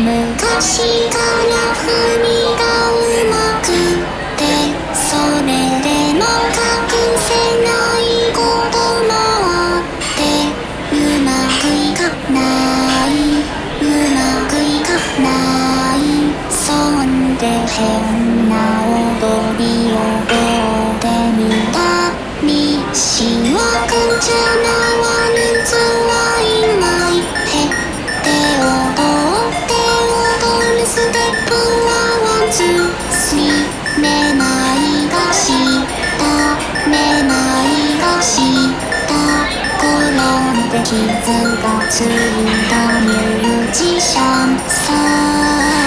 昔から镜子告诉你，当年如今相思。